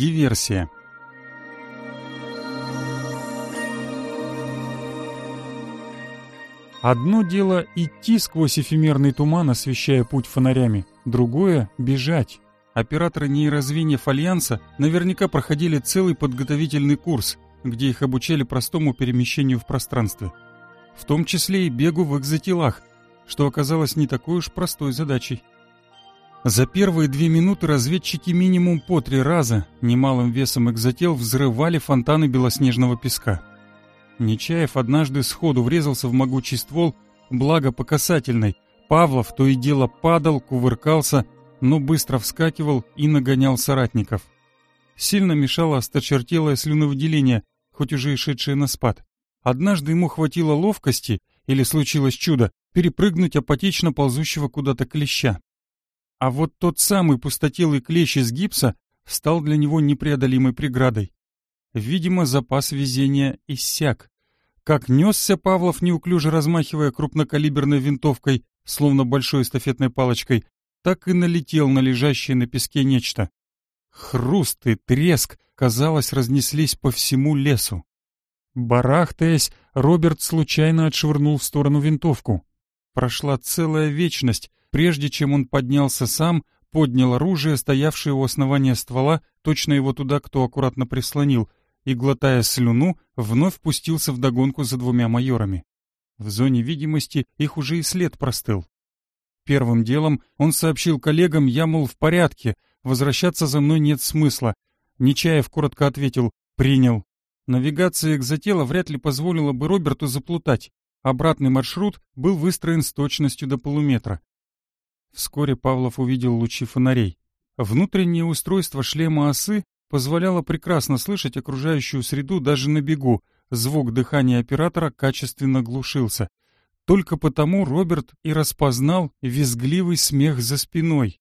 Диверсия. Одно дело идти сквозь эфемерный туман, освещая путь фонарями, другое — бежать. Операторы нейрозвеньев Альянса наверняка проходили целый подготовительный курс, где их обучали простому перемещению в пространстве. В том числе и бегу в экзотелах, что оказалось не такой уж простой задачей. За первые две минуты разведчики минимум по три раза немалым весом экзотел взрывали фонтаны белоснежного песка. Нечаев однажды сходу врезался в могучий ствол, благо по касательной. Павлов то и дело падал, кувыркался, но быстро вскакивал и нагонял соратников. Сильно мешало осточертелое слюновыделение, хоть уже и шедшее на спад. Однажды ему хватило ловкости, или случилось чудо, перепрыгнуть апатично ползущего куда-то клеща. А вот тот самый пустотелый клещ из гипса стал для него непреодолимой преградой. Видимо, запас везения иссяк. Как несся Павлов, неуклюже размахивая крупнокалиберной винтовкой, словно большой эстафетной палочкой, так и налетел на лежащее на песке нечто. Хруст и треск, казалось, разнеслись по всему лесу. Барахтаясь, Роберт случайно отшвырнул в сторону винтовку. Прошла целая вечность, прежде чем он поднялся сам, поднял оружие, стоявшее у основания ствола, точно его туда кто аккуратно прислонил, и, глотая слюну, вновь пустился догонку за двумя майорами. В зоне видимости их уже и след простыл. Первым делом он сообщил коллегам, я, мол, в порядке, возвращаться за мной нет смысла. Нечаев коротко ответил «принял». Навигация экзотела вряд ли позволила бы Роберту заплутать. Обратный маршрут был выстроен с точностью до полуметра. Вскоре Павлов увидел лучи фонарей. Внутреннее устройство шлема осы позволяло прекрасно слышать окружающую среду даже на бегу, звук дыхания оператора качественно глушился. Только потому Роберт и распознал визгливый смех за спиной.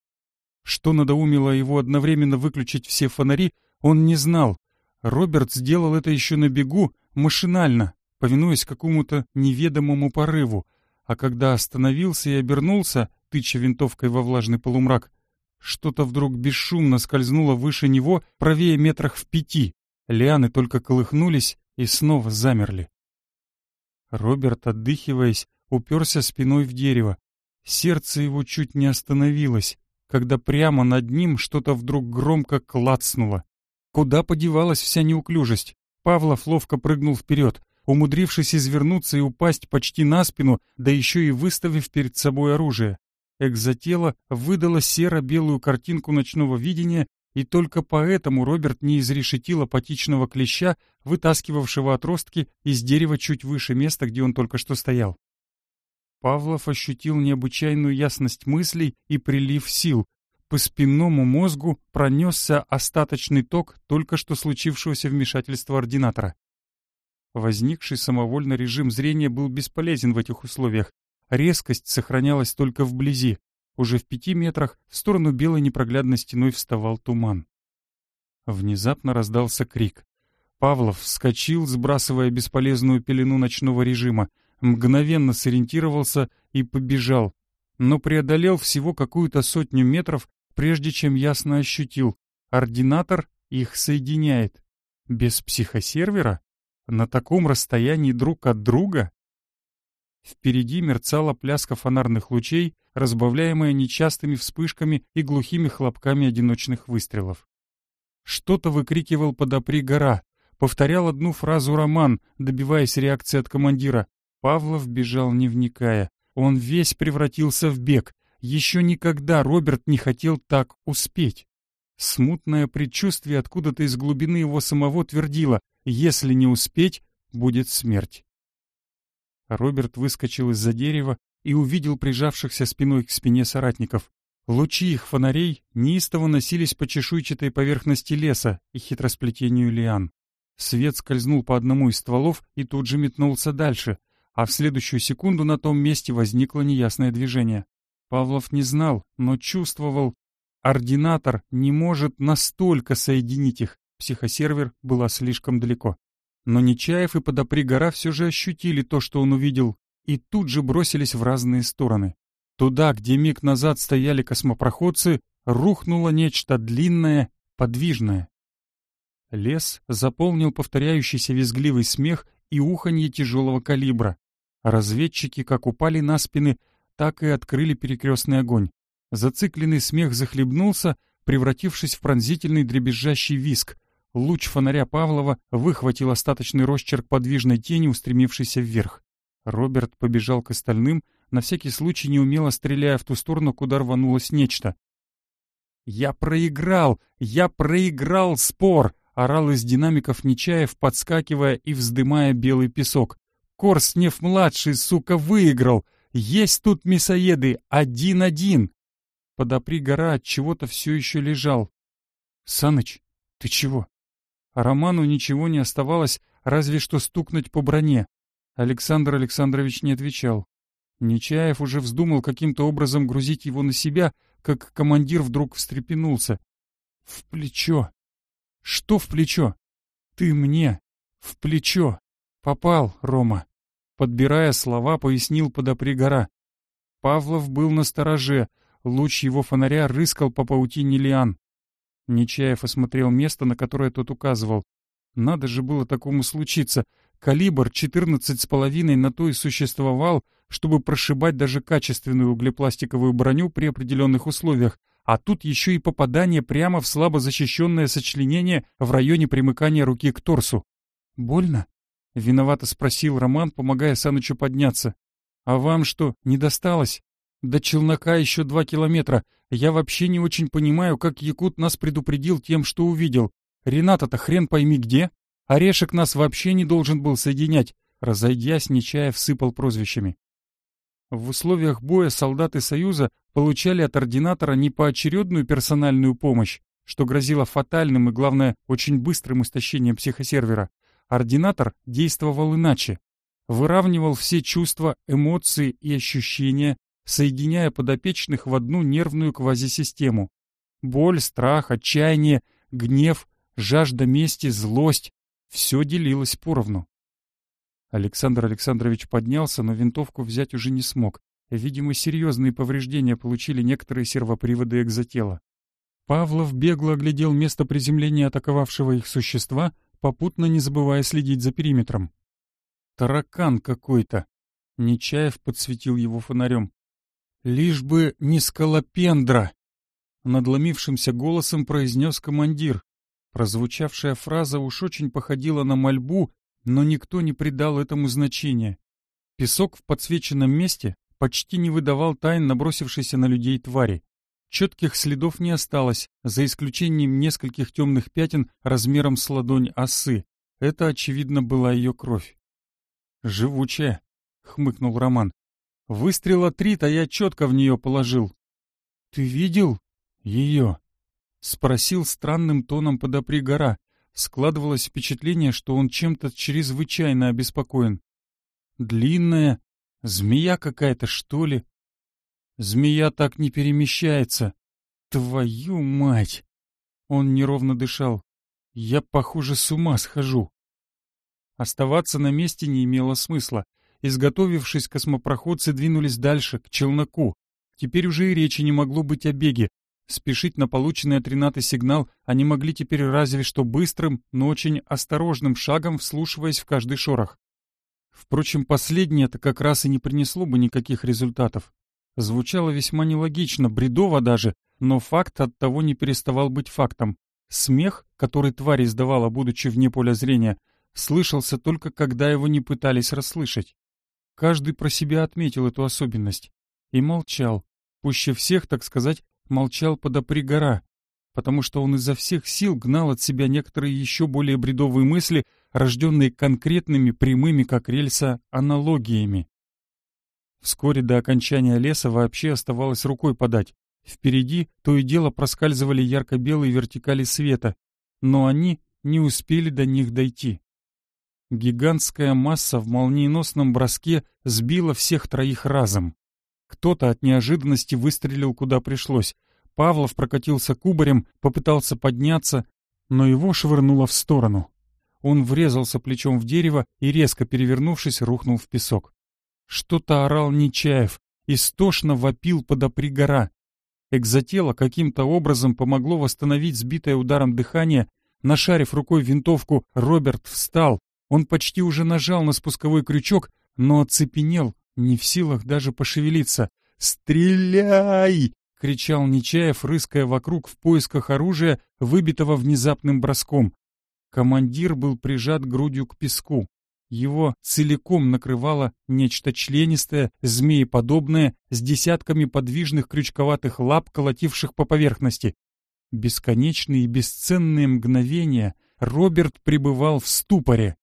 Что надоумило его одновременно выключить все фонари, он не знал. Роберт сделал это еще на бегу, машинально, повинуясь какому-то неведомому порыву. А когда остановился и обернулся, тыча винтовкой во влажный полумрак. Что-то вдруг бесшумно скользнуло выше него, правее метрах в пяти. Лианы только колыхнулись и снова замерли. Роберт, отдыхиваясь, уперся спиной в дерево. Сердце его чуть не остановилось, когда прямо над ним что-то вдруг громко клацнуло. Куда подевалась вся неуклюжесть? Павлов ловко прыгнул вперед, умудрившись извернуться и упасть почти на спину, да еще и выставив перед собой оружие. Экзотела выдало серо-белую картинку ночного видения, и только поэтому Роберт не изрешетил апатичного клеща, вытаскивавшего отростки из дерева чуть выше места, где он только что стоял. Павлов ощутил необычайную ясность мыслей и прилив сил. По спинному мозгу пронесся остаточный ток только что случившегося вмешательства ординатора. Возникший самовольно режим зрения был бесполезен в этих условиях резкость сохранялась только вблизи. Уже в пяти метрах в сторону белой непроглядной стеной вставал туман. Внезапно раздался крик. Павлов вскочил, сбрасывая бесполезную пелену ночного режима, мгновенно сориентировался и побежал, но преодолел всего какую-то сотню метров, прежде чем ясно ощутил — ординатор их соединяет. Без психосервера? На таком расстоянии друг от друга? Впереди мерцала пляска фонарных лучей, разбавляемая нечастыми вспышками и глухими хлопками одиночных выстрелов. Что-то выкрикивал «Подопри гора», повторял одну фразу Роман, добиваясь реакции от командира. Павлов бежал не вникая. Он весь превратился в бег. Еще никогда Роберт не хотел так успеть. Смутное предчувствие откуда-то из глубины его самого твердило «Если не успеть, будет смерть». Роберт выскочил из-за дерева и увидел прижавшихся спиной к спине соратников. Лучи их фонарей неистово носились по чешуйчатой поверхности леса и хитросплетению лиан. Свет скользнул по одному из стволов и тут же метнулся дальше, а в следующую секунду на том месте возникло неясное движение. Павлов не знал, но чувствовал, ординатор не может настолько соединить их, психосервер была слишком далеко. Но Нечаев и подопри гора все же ощутили то, что он увидел, и тут же бросились в разные стороны. Туда, где миг назад стояли космопроходцы, рухнуло нечто длинное, подвижное. Лес заполнил повторяющийся визгливый смех и уханье тяжелого калибра. Разведчики как упали на спины, так и открыли перекрестный огонь. Зацикленный смех захлебнулся, превратившись в пронзительный дребезжащий виск — Луч фонаря Павлова выхватил остаточный росчерк подвижной тени, устремившейся вверх. Роберт побежал к остальным, на всякий случай неумело стреляя в ту сторону, куда рванулось нечто. «Я проиграл! Я проиграл спор!» — орал из динамиков Нечаев, подскакивая и вздымая белый песок. «Корснев-младший, сука, выиграл! Есть тут мясоеды! Один-один!» Подопри гора от чего-то все еще лежал. «Саныч, ты чего?» Роману ничего не оставалось, разве что стукнуть по броне. Александр Александрович не отвечал. Нечаев уже вздумал каким-то образом грузить его на себя, как командир вдруг встрепенулся. «В плечо!» «Что в плечо?» «Ты мне!» «В плечо!» «Попал, Рома!» Подбирая слова, пояснил подопри гора. Павлов был на стороже, луч его фонаря рыскал по паутине лиан. Нечаев осмотрел место, на которое тот указывал. Надо же было такому случиться. Калибр 14,5 на то и существовал, чтобы прошибать даже качественную углепластиковую броню при определенных условиях, а тут еще и попадание прямо в слабо защищенное сочленение в районе примыкания руки к торсу. «Больно?» — виновато спросил Роман, помогая Санычу подняться. «А вам что, не досталось? До челнока еще два километра. Я вообще не очень понимаю, как Якут нас предупредил тем, что увидел. Рената-то хрен пойми где. Орешек нас вообще не должен был соединять. Разойдясь, Нечаев сыпал прозвищами. В условиях боя солдаты Союза получали от ординатора не поочередную персональную помощь, что грозило фатальным и, главное, очень быстрым истощением психосервера. Ординатор действовал иначе. Выравнивал все чувства, эмоции и ощущения, соединяя подопечных в одну нервную квазисистему. Боль, страх, отчаяние, гнев, жажда мести, злость — все делилось поровну. Александр Александрович поднялся, но винтовку взять уже не смог. Видимо, серьезные повреждения получили некоторые сервоприводы экзотела. Павлов бегло оглядел место приземления атаковавшего их существа, попутно не забывая следить за периметром. «Таракан какой-то!» Нечаев подсветил его фонарем. «Лишь бы не скалопендра!» — надломившимся голосом произнес командир. Прозвучавшая фраза уж очень походила на мольбу, но никто не придал этому значения. Песок в подсвеченном месте почти не выдавал тайн набросившейся на людей твари. Четких следов не осталось, за исключением нескольких темных пятен размером с ладонь осы. Это, очевидно, была ее кровь. «Живучая», — хмыкнул Роман. Выстрела три-то я четко в нее положил. «Ты видел ее?» — спросил странным тоном подопри гора. Складывалось впечатление, что он чем-то чрезвычайно обеспокоен. «Длинная? Змея какая-то, что ли?» «Змея так не перемещается!» «Твою мать!» Он неровно дышал. «Я, похоже, с ума схожу!» Оставаться на месте не имело смысла. Изготовившись, космопроходцы двинулись дальше, к челноку. Теперь уже и речи не могло быть о беге. Спешить на полученный от Ренаты сигнал они могли теперь разве что быстрым, но очень осторожным шагом, вслушиваясь в каждый шорох. Впрочем, последнее-то как раз и не принесло бы никаких результатов. Звучало весьма нелогично, бредово даже, но факт от того не переставал быть фактом. Смех, который тварь издавала, будучи вне поля зрения, слышался только когда его не пытались расслышать. Каждый про себя отметил эту особенность и молчал, пуще всех, так сказать, молчал подопри гора, потому что он изо всех сил гнал от себя некоторые еще более бредовые мысли, рожденные конкретными, прямыми, как рельса, аналогиями. Вскоре до окончания леса вообще оставалось рукой подать. Впереди то и дело проскальзывали ярко-белые вертикали света, но они не успели до них дойти. Гигантская масса в молниеносном броске сбила всех троих разом. Кто-то от неожиданности выстрелил куда пришлось. Павлов прокатился кубарем, попытался подняться, но его швырнуло в сторону. Он врезался плечом в дерево и, резко перевернувшись, рухнул в песок. Что-то орал Нечаев, истошно вопил подопри гора. Экзотело каким-то образом помогло восстановить сбитое ударом дыхание. Нашарив рукой винтовку, Роберт встал, он почти уже нажал на спусковой крючок, но оцепенел, не в силах даже пошевелиться. «Стреляй!» — кричал Нечаев, рыская вокруг в поисках оружия, выбитого внезапным броском. Командир был прижат грудью к песку. Его целиком накрывало нечто членистое, змееподобное, с десятками подвижных крючковатых лап, колотивших по поверхности. Бесконечные и бесценные мгновения Роберт пребывал в ступоре.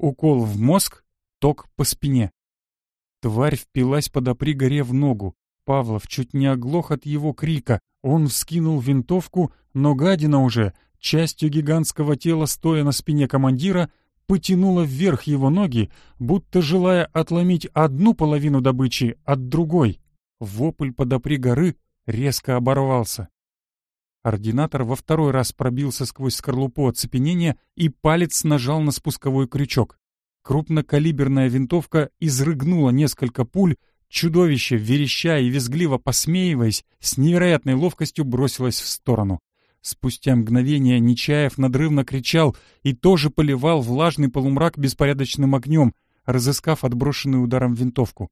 Укол в мозг, ток по спине. Тварь впилась под опригоре в ногу. Павлов чуть не оглох от его крика. Он вскинул винтовку, но гадина уже, частью гигантского тела, стоя на спине командира, потянула вверх его ноги, будто желая отломить одну половину добычи от другой. Вопль под опригоры резко оборвался. Ординатор во второй раз пробился сквозь скорлупу оцепенения и палец нажал на спусковой крючок. Крупнокалиберная винтовка изрыгнула несколько пуль, чудовище, вереща и визгливо посмеиваясь, с невероятной ловкостью бросилось в сторону. Спустя мгновение Нечаев надрывно кричал и тоже поливал влажный полумрак беспорядочным огнем, разыскав отброшенную ударом винтовку.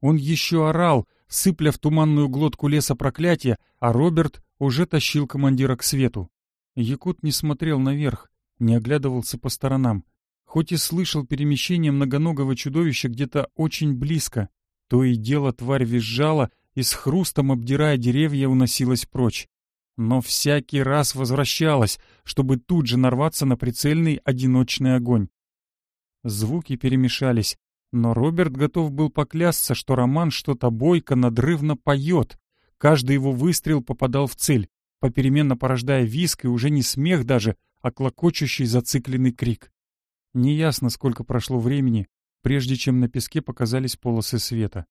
Он еще орал — сыпля в туманную глотку леса проклятия, а Роберт уже тащил командира к свету. Якут не смотрел наверх, не оглядывался по сторонам. Хоть и слышал перемещение многоногого чудовища где-то очень близко, то и дело тварь визжала и с хрустом, обдирая деревья, уносилась прочь. Но всякий раз возвращалась, чтобы тут же нарваться на прицельный одиночный огонь. Звуки перемешались, но Роберт готов был поклясться, что Роман что-то бойко надрывно поет. Каждый его выстрел попадал в цель, попеременно порождая виск и уже не смех даже, а клокочущий зацикленный крик. Неясно, сколько прошло времени, прежде чем на песке показались полосы света.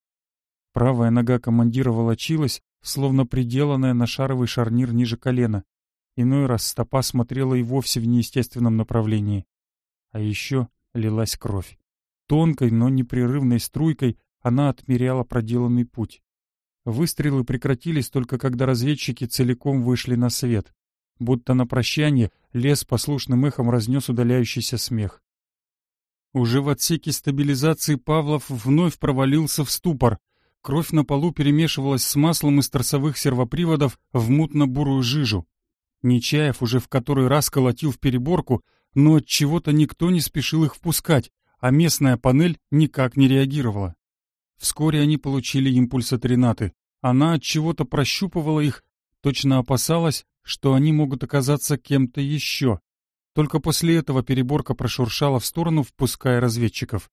Правая нога командира волочилась, словно приделанная на шаровый шарнир ниже колена. Иной раз стопа смотрела и вовсе в неестественном направлении. А еще лилась кровь. Тонкой, но непрерывной струйкой она отмеряла проделанный путь. Выстрелы прекратились только когда разведчики целиком вышли на свет. Будто на прощание лес послушным эхом разнес удаляющийся смех. Уже в отсеке стабилизации Павлов вновь провалился в ступор. Кровь на полу перемешивалась с маслом из торсовых сервоприводов в мутно-бурую жижу. Нечаев уже в который раз колотил в переборку, но от чего то никто не спешил их впускать, а местная панель никак не реагировала. Вскоре они получили импульсы тринаты. Она от чего-то прощупывала их, точно опасалась, что они могут оказаться кем-то еще. Только после этого переборка прошуршала в сторону, впуская разведчиков.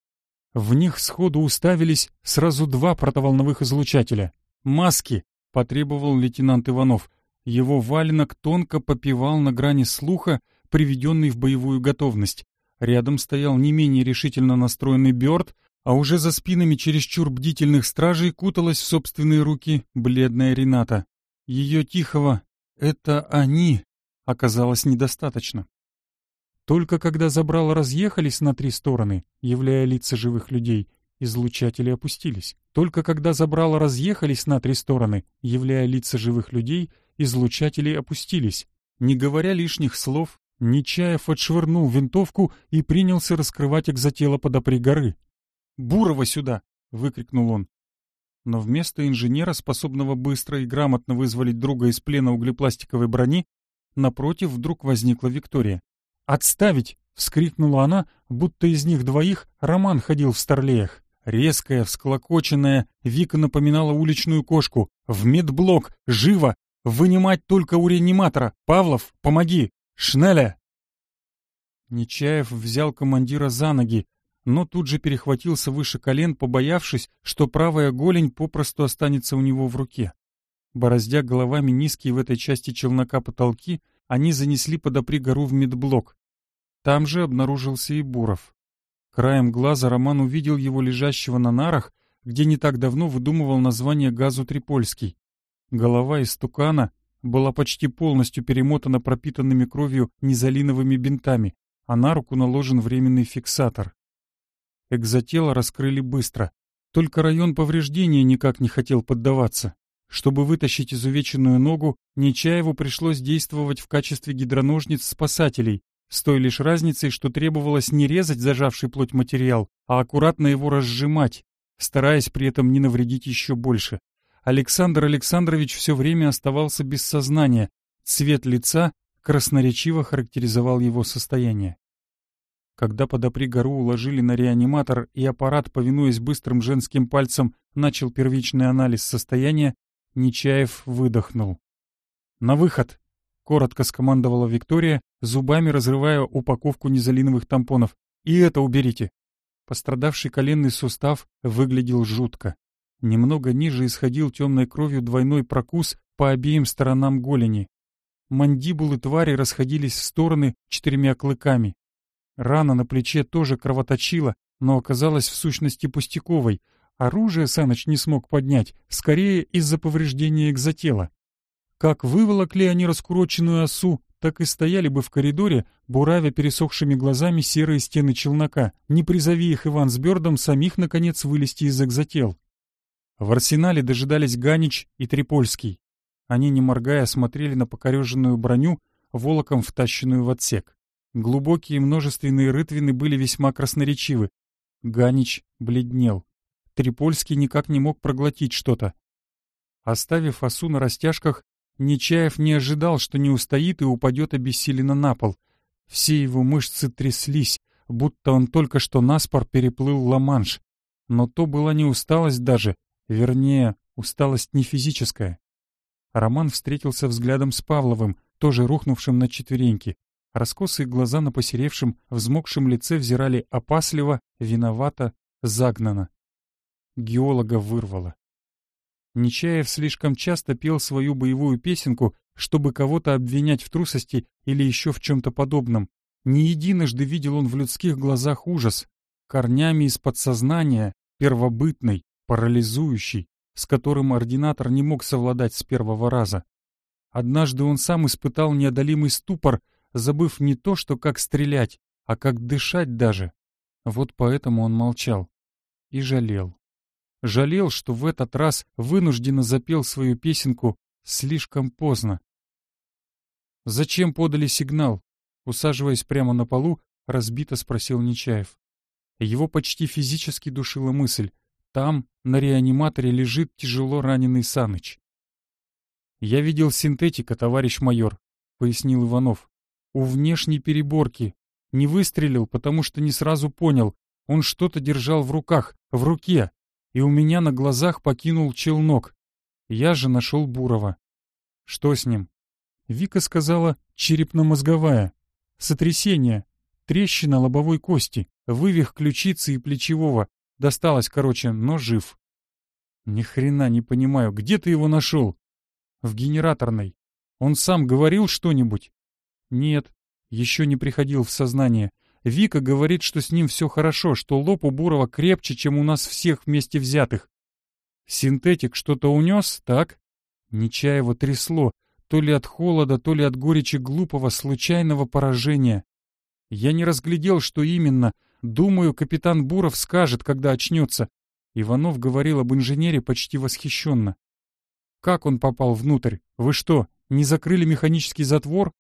В них сходу уставились сразу два протоволновых излучателя. «Маски!» — потребовал лейтенант Иванов. Его валенок тонко попивал на грани слуха, приведенный в боевую готовность. Рядом стоял не менее решительно настроенный Бёрд, а уже за спинами чересчур бдительных стражей куталась в собственные руки бледная Рената. Ее тихого «это они» оказалось недостаточно. Только когда забрала разъехались на три стороны, являя лица живых людей, излучатели опустились. Только когда забрала разъехались на три стороны, являя лица живых людей, излучатели опустились. Не говоря лишних слов, Нечаев отшвырнул винтовку и принялся раскрывать экзотело под опри горы. «Бурова сюда!» — выкрикнул он. Но вместо инженера, способного быстро и грамотно вызволить друга из плена углепластиковой брони, напротив вдруг возникла Виктория. «Отставить!» — вскрикнула она, будто из них двоих Роман ходил в старлеях. Резкая, всклокоченная, Вика напоминала уличную кошку. «В медблок! Живо! Вынимать только у реаниматора! Павлов, помоги!» Шнеля!» Нечаев взял командира за ноги, но тут же перехватился выше колен, побоявшись, что правая голень попросту останется у него в руке. Бороздя головами низкие в этой части челнока потолки, они занесли подопри гору в медблок. Там же обнаружился и Буров. Краем глаза Роман увидел его лежащего на нарах, где не так давно выдумывал название газу Трипольский. Голова из тукана была почти полностью перемотана пропитанными кровью низолиновыми бинтами, а на руку наложен временный фиксатор. Экзотело раскрыли быстро. Только район повреждения никак не хотел поддаваться. Чтобы вытащить изувеченную ногу, Нечаеву пришлось действовать в качестве гидроножниц-спасателей, с той лишь разницей, что требовалось не резать зажавший плоть материал, а аккуратно его разжимать, стараясь при этом не навредить еще больше. Александр Александрович все время оставался без сознания. Цвет лица красноречиво характеризовал его состояние. Когда под опригору уложили на реаниматор и аппарат, повинуясь быстрым женским пальцам, начал первичный анализ состояния, Нечаев выдохнул. «На выход!» — коротко скомандовала Виктория, зубами разрывая упаковку низолиновых тампонов. «И это уберите!» Пострадавший коленный сустав выглядел жутко. Немного ниже исходил темной кровью двойной прокус по обеим сторонам голени. Мандибулы твари расходились в стороны четырьмя клыками. Рана на плече тоже кровоточила, но оказалась в сущности пустяковой. Оружие Саныч не смог поднять, скорее из-за повреждения экзотела. Как выволокли они раскуроченную осу, так и стояли бы в коридоре, буравя пересохшими глазами серые стены челнока. Не призови их Иван с Бёрдом самих, наконец, вылезти из экзотел. В арсенале дожидались Ганич и Трипольский. Они, не моргая, смотрели на покореженную броню, волоком втащенную в отсек. Глубокие множественные рытвины были весьма красноречивы. Ганич бледнел. Трипольский никак не мог проглотить что-то. Оставив осу на растяжках, Нечаев не ожидал, что не устоит и упадет обессиленно на пол. Все его мышцы тряслись, будто он только что наспор переплыл Ла-Манш. Но то была не усталость даже, Вернее, усталость не физическая. Роман встретился взглядом с Павловым, тоже рухнувшим на четвереньки. Раскосые глаза на посеревшем, взмокшем лице взирали опасливо, виновато, загнано. Геолога вырвало. Нечаев слишком часто пел свою боевую песенку, чтобы кого-то обвинять в трусости или еще в чем-то подобном. Не единожды видел он в людских глазах ужас, корнями из подсознания, первобытный, парализующий, с которым ординатор не мог совладать с первого раза. Однажды он сам испытал неодолимый ступор, забыв не то, что как стрелять, а как дышать даже. Вот поэтому он молчал и жалел. Жалел, что в этот раз вынужденно запел свою песенку слишком поздно. «Зачем подали сигнал?» Усаживаясь прямо на полу, разбито спросил Нечаев. Его почти физически душила мысль. Там на реаниматоре лежит тяжело раненый Саныч. «Я видел синтетика, товарищ майор», — пояснил Иванов. «У внешней переборки. Не выстрелил, потому что не сразу понял. Он что-то держал в руках, в руке, и у меня на глазах покинул челнок. Я же нашел Бурова». «Что с ним?» Вика сказала «черепно-мозговая». «Сотрясение. Трещина лобовой кости, вывих ключицы и плечевого, Досталось, короче, но жив. Ни хрена не понимаю, где ты его нашел? В генераторной. Он сам говорил что-нибудь? Нет, еще не приходил в сознание. Вика говорит, что с ним все хорошо, что лоб у Бурова крепче, чем у нас всех вместе взятых. Синтетик что-то унес, так? Нечаева трясло, то ли от холода, то ли от горечи глупого, случайного поражения. Я не разглядел, что именно, Думаю, капитан Буров скажет, когда очнется. Иванов говорил об инженере почти восхищенно. Как он попал внутрь? Вы что, не закрыли механический затвор?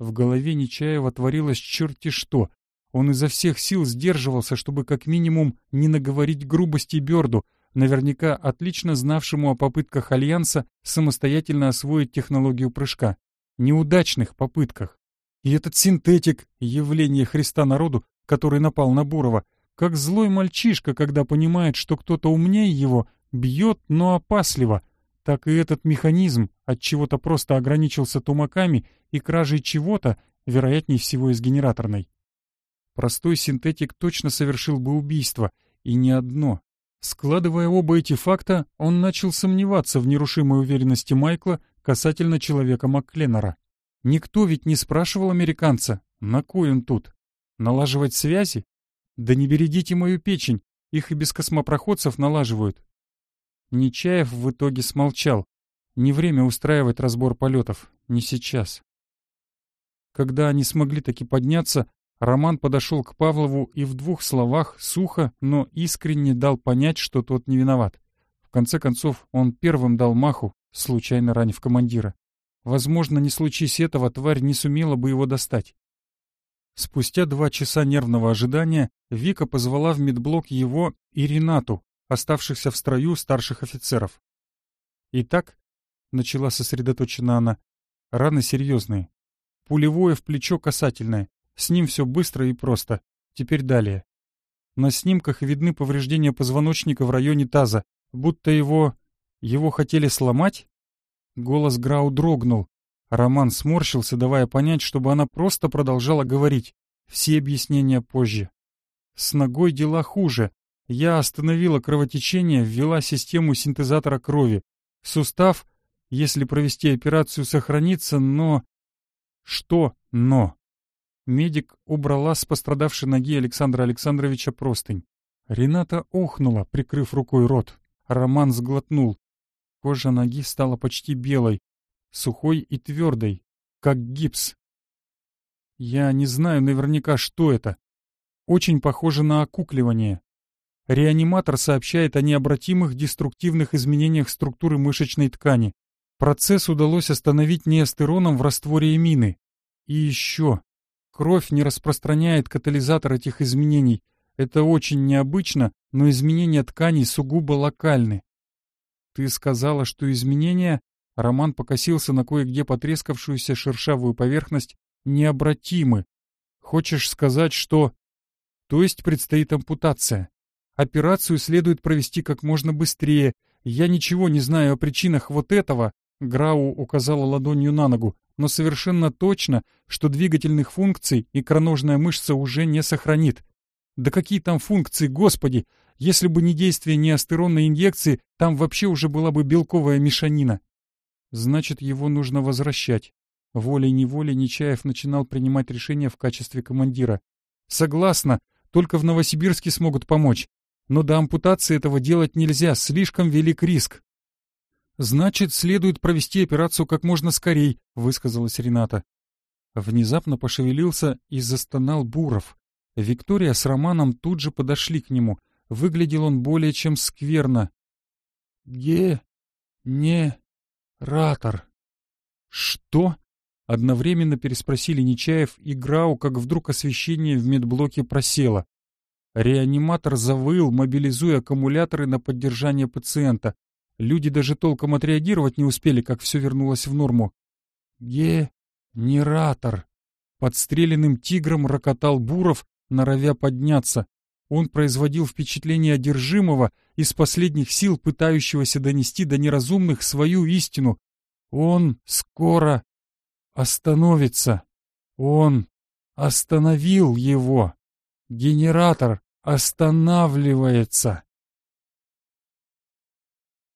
В голове Нечаева творилось черти что. Он изо всех сил сдерживался, чтобы как минимум не наговорить грубости Бёрду, наверняка отлично знавшему о попытках Альянса самостоятельно освоить технологию прыжка. Неудачных попытках. И этот синтетик, явление Христа народу, который напал на Бурова, как злой мальчишка, когда понимает, что кто-то умнее его, бьет, но опасливо, так и этот механизм от чего-то просто ограничился тумаками и кражей чего-то, вероятнее всего из генераторной. Простой синтетик точно совершил бы убийство, и не одно. Складывая оба эти факта, он начал сомневаться в нерушимой уверенности Майкла касательно человека Маккленнера. Никто ведь не спрашивал американца, на кой он тут. Налаживать связи? Да не бередите мою печень, их и без космопроходцев налаживают. Нечаев в итоге смолчал. Не время устраивать разбор полетов, не сейчас. Когда они смогли таки подняться, Роман подошел к Павлову и в двух словах, сухо, но искренне дал понять, что тот не виноват. В конце концов, он первым дал маху, случайно ранив командира. Возможно, не случись этого, тварь не сумела бы его достать. Спустя два часа нервного ожидания Вика позвала в медблок его и Ренату, оставшихся в строю старших офицеров. «Итак», — начала сосредоточена она, — «раны серьезные. Пулевое в плечо касательное. С ним все быстро и просто. Теперь далее. На снимках видны повреждения позвоночника в районе таза, будто его... его хотели сломать?» Голос Грау дрогнул, Роман сморщился, давая понять, чтобы она просто продолжала говорить. Все объяснения позже. С ногой дела хуже. Я остановила кровотечение, ввела систему синтезатора крови. Сустав, если провести операцию, сохранится, но... Что «но»? Медик убрала с пострадавшей ноги Александра Александровича простынь. Рената охнула, прикрыв рукой рот. Роман сглотнул. Кожа ноги стала почти белой сухой и твердой, как гипс. Я не знаю наверняка, что это. Очень похоже на окукливание. Реаниматор сообщает о необратимых деструктивных изменениях структуры мышечной ткани. Процесс удалось остановить неостероном в растворе эмины. И еще. Кровь не распространяет катализатор этих изменений. Это очень необычно, но изменения тканей сугубо локальны. Ты сказала, что изменения Роман покосился на кое-где потрескавшуюся шершавую поверхность необратимы. Хочешь сказать, что... То есть предстоит ампутация. Операцию следует провести как можно быстрее. Я ничего не знаю о причинах вот этого, Грау указала ладонью на ногу, но совершенно точно, что двигательных функций икроножная мышца уже не сохранит. Да какие там функции, господи! Если бы не действие неостеронной инъекции, там вообще уже была бы белковая мешанина значит, его нужно возвращать. Волей-неволей Нечаев начинал принимать решения в качестве командира. «Согласна, только в Новосибирске смогут помочь. Но до ампутации этого делать нельзя, слишком велик риск». «Значит, следует провести операцию как можно скорей», — высказалась Рената. Внезапно пошевелился и застонал Буров. Виктория с Романом тут же подошли к нему. Выглядел он более чем скверно. «Ге... не... «Ратор!» «Что?» — одновременно переспросили Нечаев и Грау, как вдруг освещение в медблоке просело. Реаниматор завыл, мобилизуя аккумуляторы на поддержание пациента. Люди даже толком отреагировать не успели, как все вернулось в норму. «Генератор!» Подстреленным тигром рокотал Буров, норовя подняться. Он производил впечатление одержимого, из последних сил пытающегося донести до неразумных свою истину. Он скоро остановится. Он остановил его. Генератор останавливается.